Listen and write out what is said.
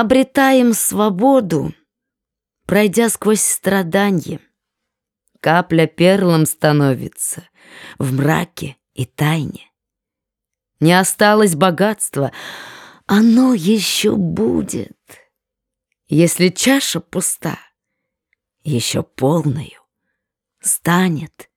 Обретаем свободу, пройдя сквозь страдания. Капля перлом становится в мраке и тайне. Не осталось богатства, оно еще будет. Если чаша пуста, еще полною станет